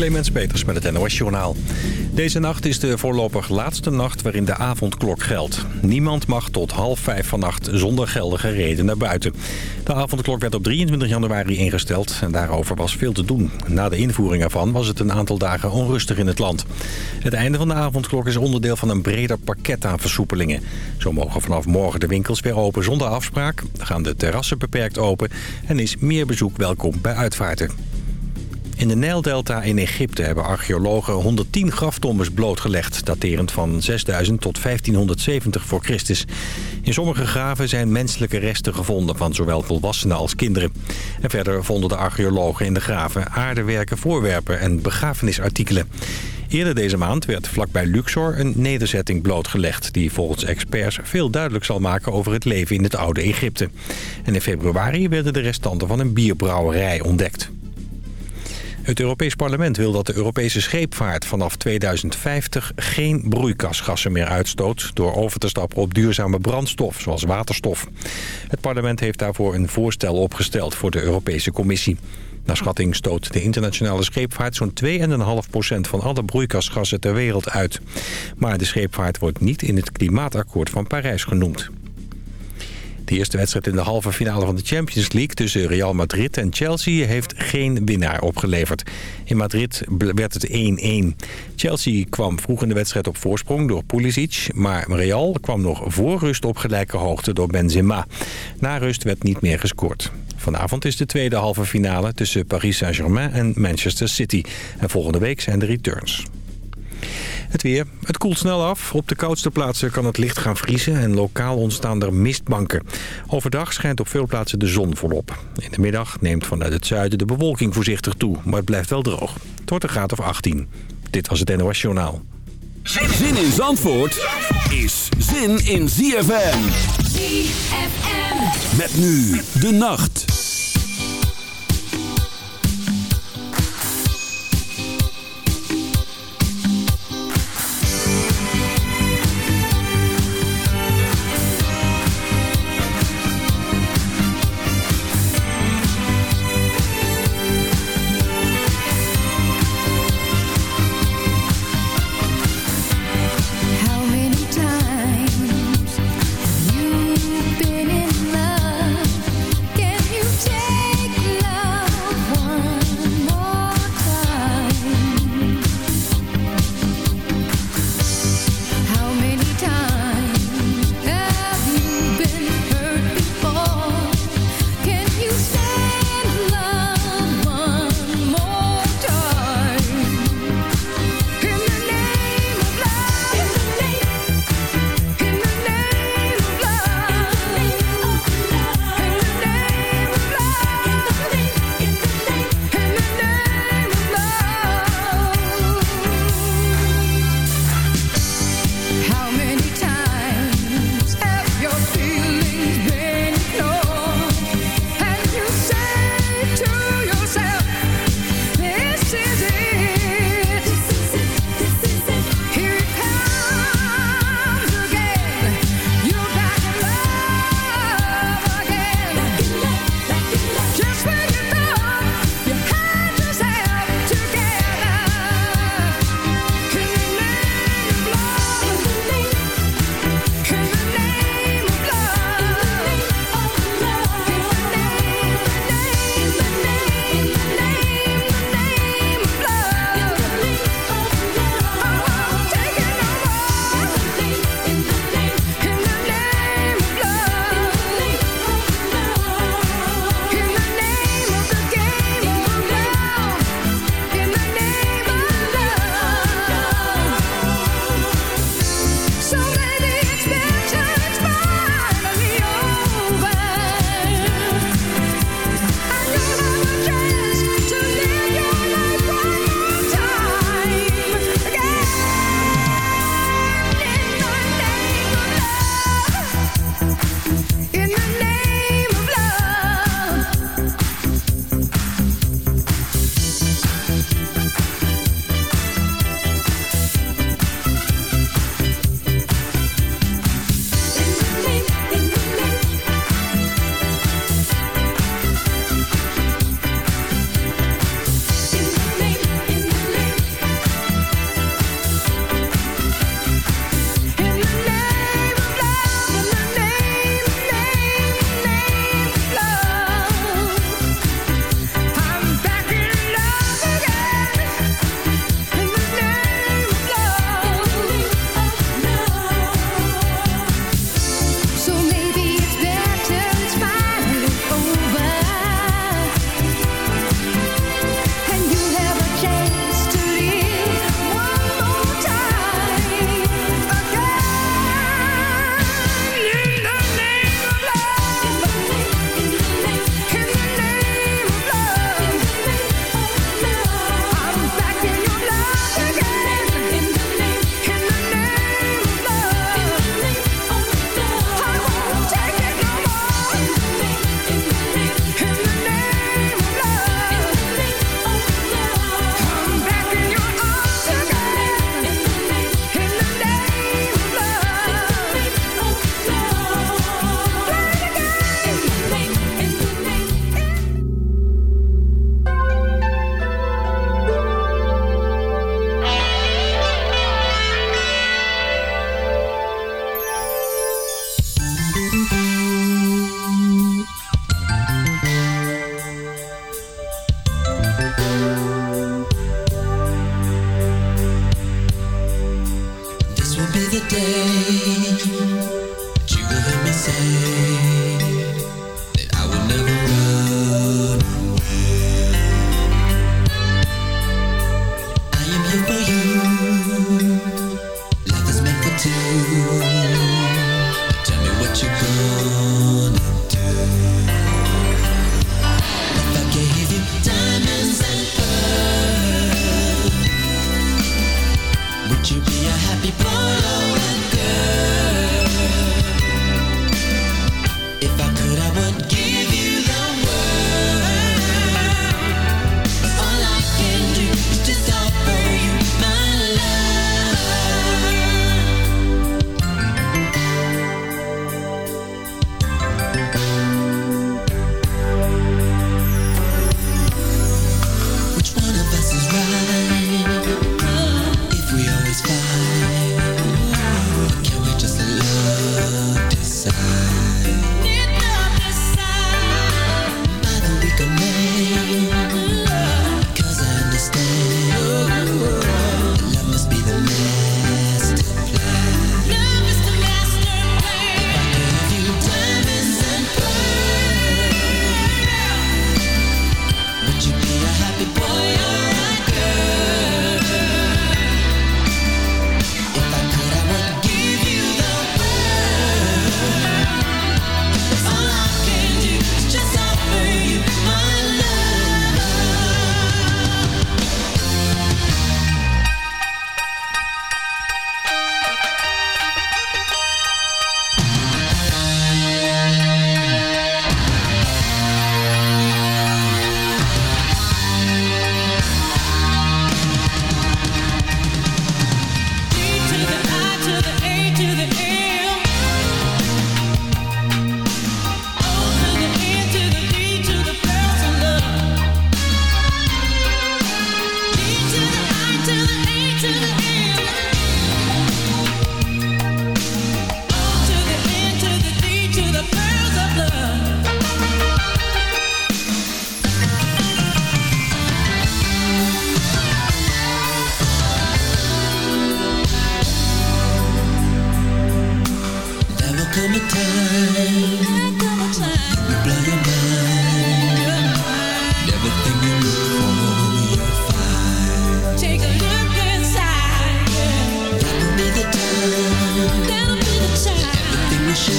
Clemens Peters met het NOS Journaal. Deze nacht is de voorlopig laatste nacht waarin de avondklok geldt. Niemand mag tot half vijf vannacht zonder geldige reden naar buiten. De avondklok werd op 23 januari ingesteld en daarover was veel te doen. Na de invoering ervan was het een aantal dagen onrustig in het land. Het einde van de avondklok is onderdeel van een breder pakket aan versoepelingen. Zo mogen vanaf morgen de winkels weer open zonder afspraak, gaan de terrassen beperkt open en is meer bezoek welkom bij uitvaarten. In de Nijldelta in Egypte hebben archeologen 110 graftombes blootgelegd... daterend van 6000 tot 1570 voor Christus. In sommige graven zijn menselijke resten gevonden van zowel volwassenen als kinderen. En verder vonden de archeologen in de graven aardewerken, voorwerpen en begrafenisartikelen. Eerder deze maand werd vlakbij Luxor een nederzetting blootgelegd... die volgens experts veel duidelijk zal maken over het leven in het oude Egypte. En in februari werden de restanten van een bierbrouwerij ontdekt. Het Europees Parlement wil dat de Europese scheepvaart vanaf 2050 geen broeikasgassen meer uitstoot... door over te stappen op duurzame brandstof, zoals waterstof. Het parlement heeft daarvoor een voorstel opgesteld voor de Europese Commissie. Naar schatting stoot de internationale scheepvaart zo'n 2,5% van alle broeikasgassen ter wereld uit. Maar de scheepvaart wordt niet in het klimaatakkoord van Parijs genoemd. De eerste wedstrijd in de halve finale van de Champions League tussen Real Madrid en Chelsea heeft geen winnaar opgeleverd. In Madrid werd het 1-1. Chelsea kwam vroeg in de wedstrijd op voorsprong door Pulisic, maar Real kwam nog voor rust op gelijke hoogte door Benzema. Na rust werd niet meer gescoord. Vanavond is de tweede halve finale tussen Paris Saint-Germain en Manchester City. En volgende week zijn de returns. Het weer. Het koelt snel af. Op de koudste plaatsen kan het licht gaan vriezen en lokaal ontstaan er mistbanken. Overdag schijnt op veel plaatsen de zon volop. In de middag neemt vanuit het zuiden de bewolking voorzichtig toe, maar het blijft wel droog. Het wordt een graad of 18. Dit was het NOS Journaal. Zin in Zandvoort is zin in ZFM. ZFM. Met nu de nacht.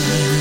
time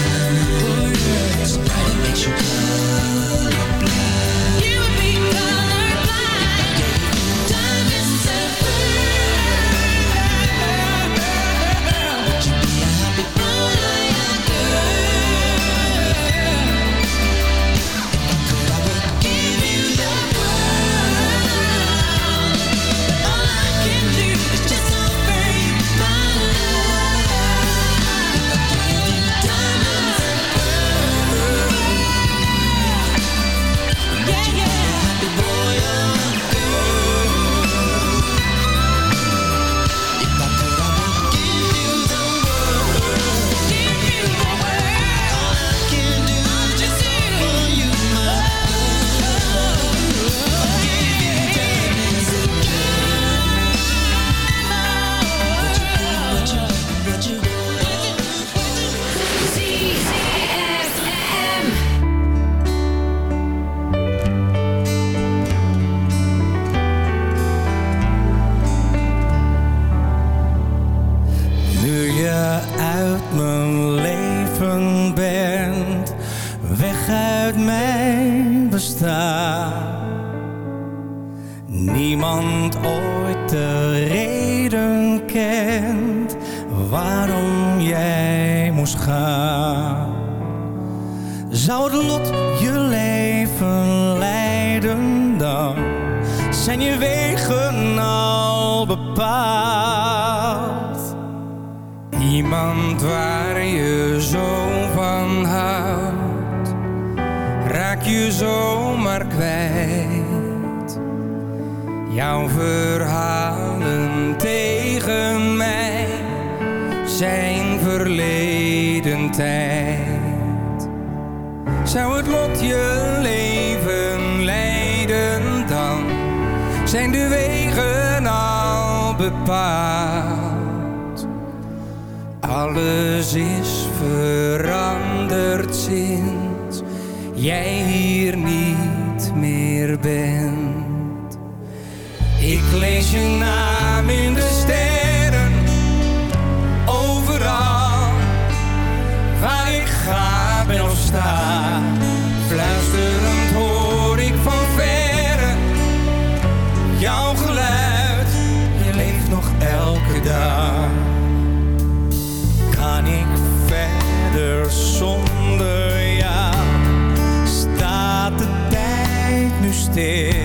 Jouw verhalen tegen mij zijn verleden tijd. Zou het lot je leven leiden dan? Zijn de wegen al bepaald? Alles is veranderd sinds jij hier niet meer bent. Ik lees je naam in de sterren, overal waar ik ga ben of. Fluisterend hoor ik van verre jouw geluid, je leeft nog elke dag. Kan ik verder zonder jou? Staat de tijd nu stil?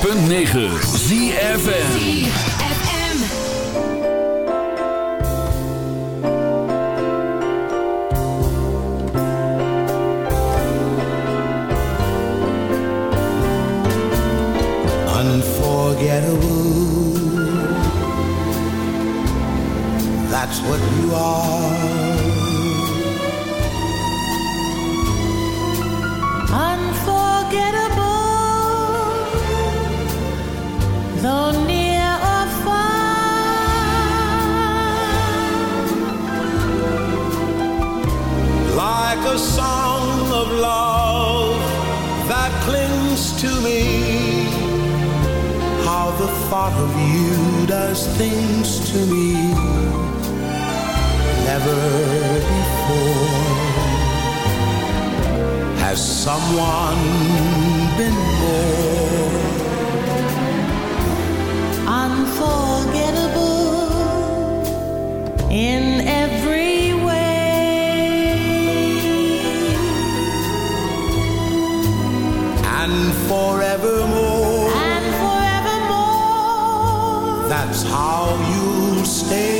106.9 ZFN how you'll stay.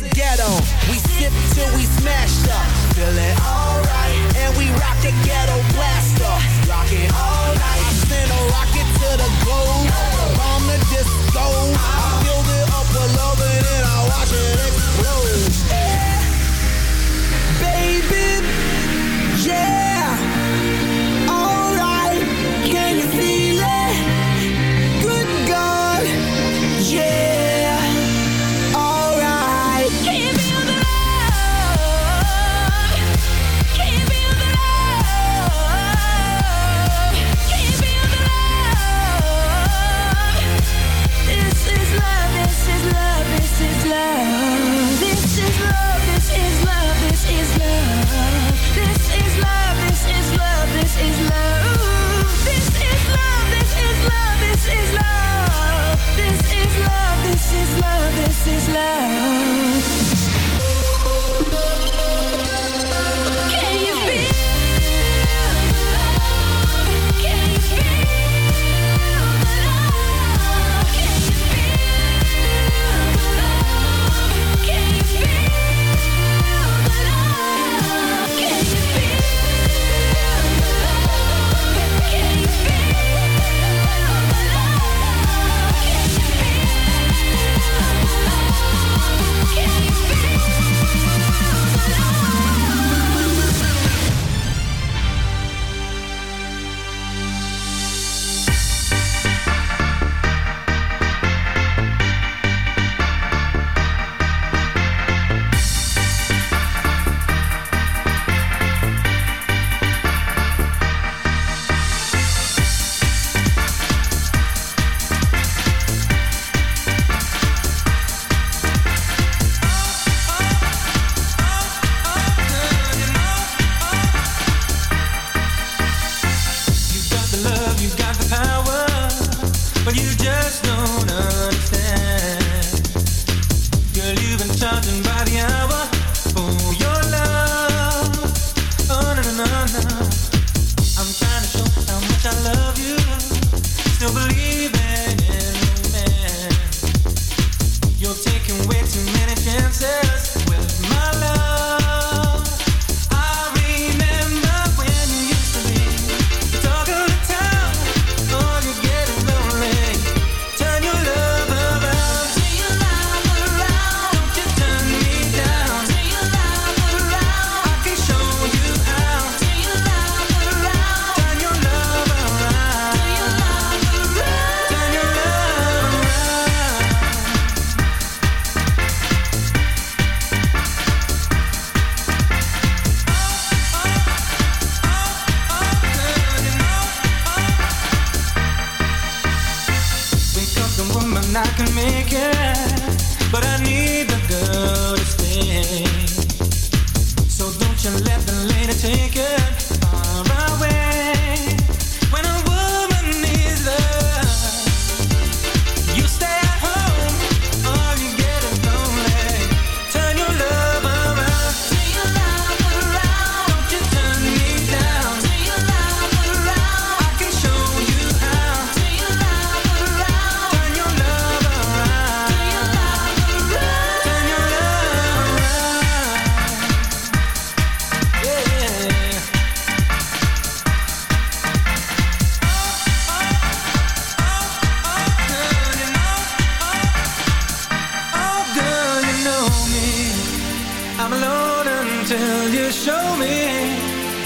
the ghetto. We sip till we smashed up, feel it alright, and we rock the ghetto.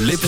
lippen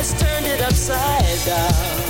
Has turned it upside down.